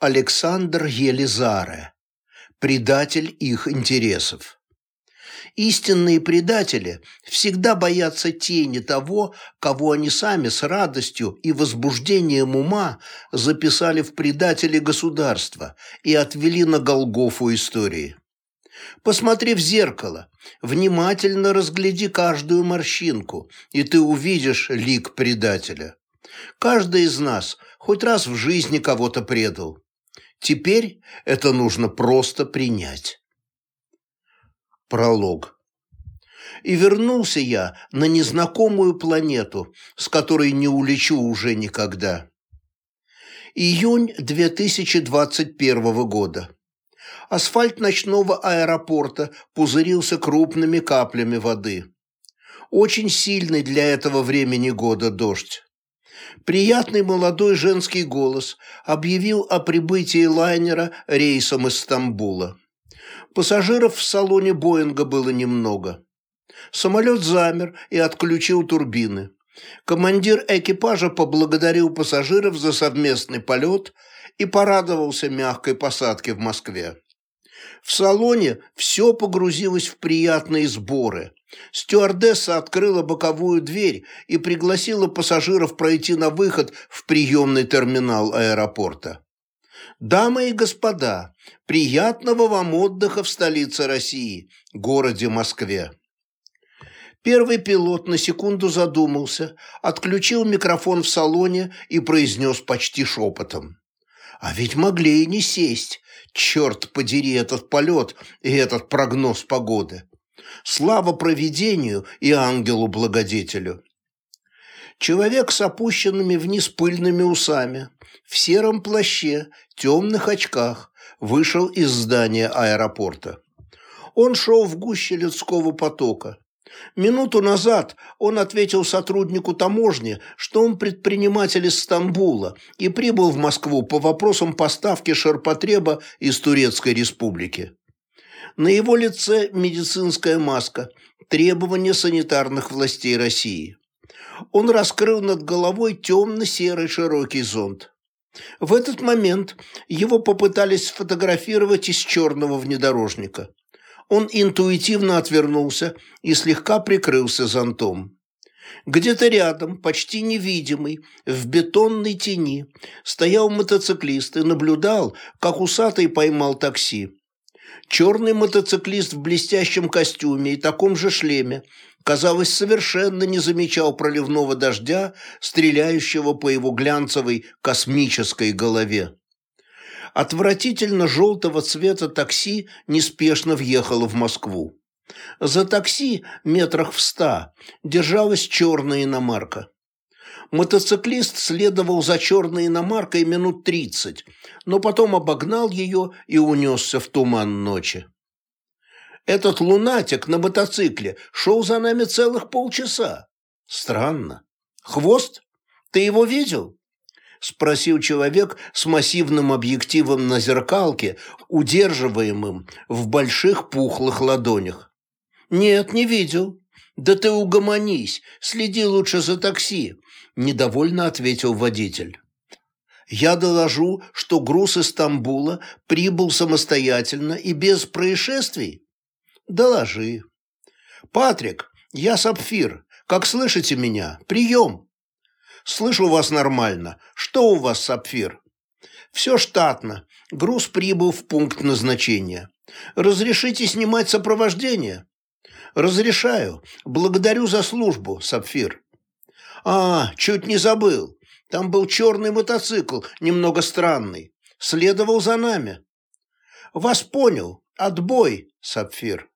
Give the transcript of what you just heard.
Александр Елизаре, предатель их интересов. Истинные предатели всегда боятся тени того, кого они сами с радостью и возбуждением ума записали в предатели государства и отвели на Голгофу истории. Посмотри в зеркало, внимательно разгляди каждую морщинку, и ты увидишь лик предателя. Каждый из нас хоть раз в жизни кого-то предал. Теперь это нужно просто принять. Пролог. И вернулся я на незнакомую планету, с которой не улечу уже никогда. Июнь 2021 года. Асфальт ночного аэропорта пузырился крупными каплями воды. Очень сильный для этого времени года дождь. Приятный молодой женский голос объявил о прибытии лайнера рейсом из Стамбула. Пассажиров в салоне Боинга было немного. Самолет замер и отключил турбины. Командир экипажа поблагодарил пассажиров за совместный полет и порадовался мягкой посадке в Москве. В салоне все погрузилось в приятные сборы. Стюардесса открыла боковую дверь и пригласила пассажиров пройти на выход в приемный терминал аэропорта. «Дамы и господа, приятного вам отдыха в столице России, городе Москве!» Первый пилот на секунду задумался, отключил микрофон в салоне и произнес почти шепотом. «А ведь могли и не сесть, Черт подери этот полет и этот прогноз погоды. Слава провидению и ангелу-благодетелю. Человек с опущенными вниз пыльными усами, в сером плаще, темных очках, вышел из здания аэропорта. Он шел в гуще людского потока. Минуту назад он ответил сотруднику таможни, что он предприниматель из Стамбула и прибыл в Москву по вопросам поставки ширпотреба из Турецкой республики. На его лице медицинская маска, требования санитарных властей России. Он раскрыл над головой темно-серый широкий зонт. В этот момент его попытались сфотографировать из черного внедорожника он интуитивно отвернулся и слегка прикрылся зонтом. Где-то рядом, почти невидимый, в бетонной тени, стоял мотоциклист и наблюдал, как усатый поймал такси. Черный мотоциклист в блестящем костюме и таком же шлеме, казалось, совершенно не замечал проливного дождя, стреляющего по его глянцевой космической голове отвратительно желтого цвета такси неспешно въехало в Москву. За такси метрах в ста держалась черная иномарка. Мотоциклист следовал за черной иномаркой минут тридцать, но потом обогнал ее и унесся в туман ночи. Этот лунатик на мотоцикле шел за нами целых полчаса. Странно. Хвост? Ты его видел? – спросил человек с массивным объективом на зеркалке, удерживаемым в больших пухлых ладонях. «Нет, не видел». «Да ты угомонись, следи лучше за такси», – недовольно ответил водитель. «Я доложу, что груз из Стамбула прибыл самостоятельно и без происшествий?» «Доложи». «Патрик, я Сапфир. Как слышите меня? Прием!» Слышу вас нормально. Что у вас, Сапфир? Все штатно. Груз прибыл в пункт назначения. Разрешите снимать сопровождение? Разрешаю. Благодарю за службу, Сапфир. А, чуть не забыл. Там был черный мотоцикл, немного странный. Следовал за нами. Вас понял. Отбой, Сапфир.